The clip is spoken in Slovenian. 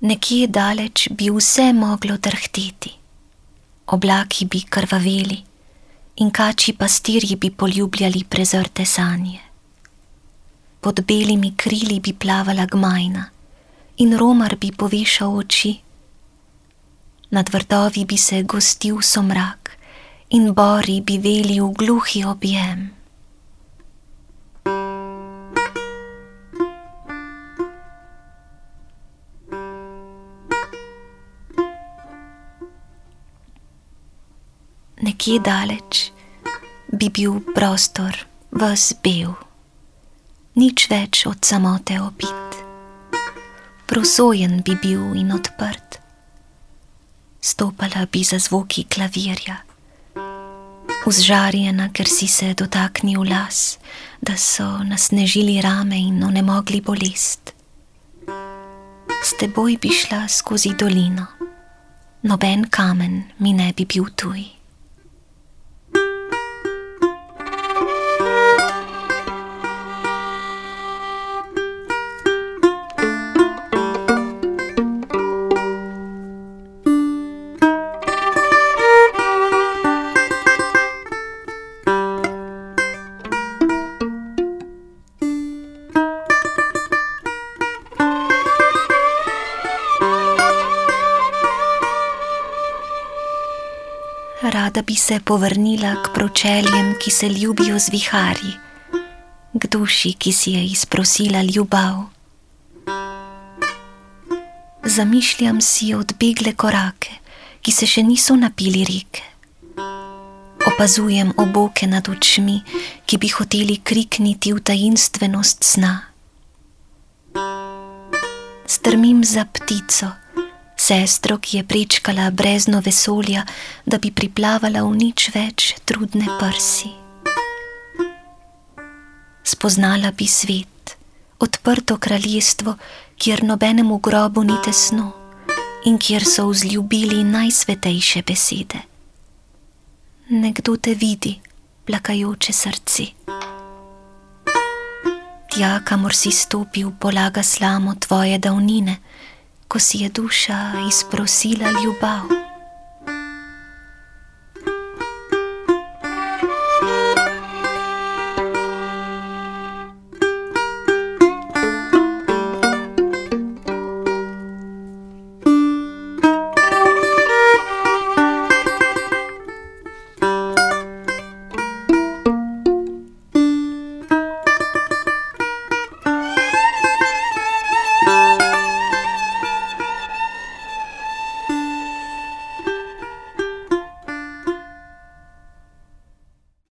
Nekje daleč bi vse moglo drhteti, oblaki bi krvaveli in kači pastirji bi poljubljali prezrte sanje. Pod belimi krili bi plavala gmajna in romar bi povešal oči. Nad vrtovi bi se gostil somrak in bori bi veli v gluhi objem. Nekje daleč bi bil prostor vzbel, nič več od samote opit. Prosojen bi bil in odprt, stopala bi za zvoki klavirja, vzžarjena, ker si se dotaknil las, da so nasnežili rame in onemogli bolest. S teboj bi šla skozi dolino, noben kamen mi ne bi bil tuj. Rada bi se povrnila k pročeljem, ki se ljubijo z viharji, k duši, ki si je izprosila ljubav. Zamišljam si odbegle korake, ki se še niso napili reke. Opazujem oboke nad očmi, ki bi hoteli krikniti v tajinstvenost sna. Strmim za ptico sestro, ki je prečkala brezno vesolja, da bi priplavala v nič več trudne prsi. Spoznala bi svet, odprto kraljestvo, kjer nobenemu grobu ni tesno in kjer so vzljubili najsvetejše besede. Nekdo te vidi, plakajoče srce. Tja, kamor si stopil, polaga slamo tvoje davnine ko si je duša izprosila ljubav.